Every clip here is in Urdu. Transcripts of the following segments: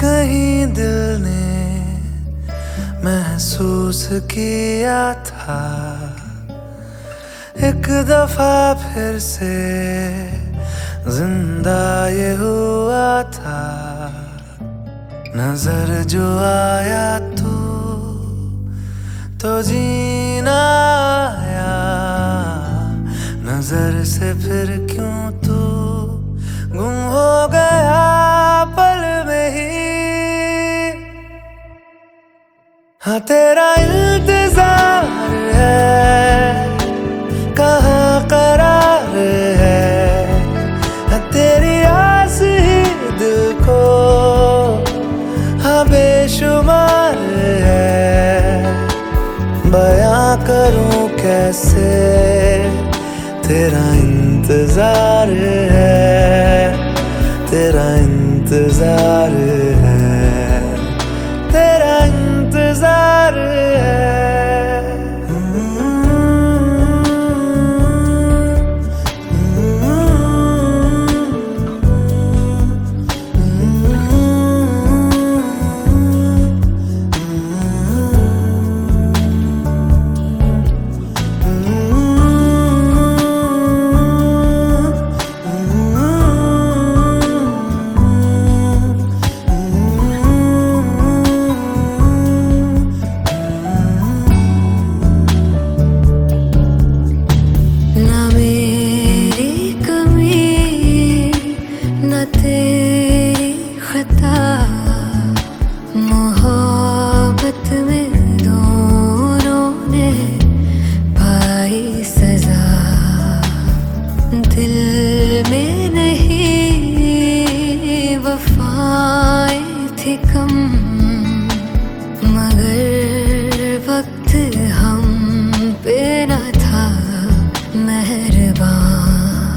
کہیں دل نے محسوس کیا تھا۔ ایک دفعہ پھر سے زندہ یہ ہوا تھا۔ نظر جو آیا تو تو جینا آیا۔ نظر سے پھر کیوں تو ہاں تیرا انتظار ہے کہاں قرار ہے ہاں تیری آس ہی دل کو ہاں بے شمار ہے بیاں کروں کیسے تیرا انتظار ہے تیرا انتظار ہے انتظار نہ خطا محبت میں دونوں نے پائی سزا دل میں نہیں وفائیں تھی کم مگر وقت ہم پہ نہ تھا مہربان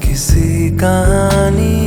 کسی کہانی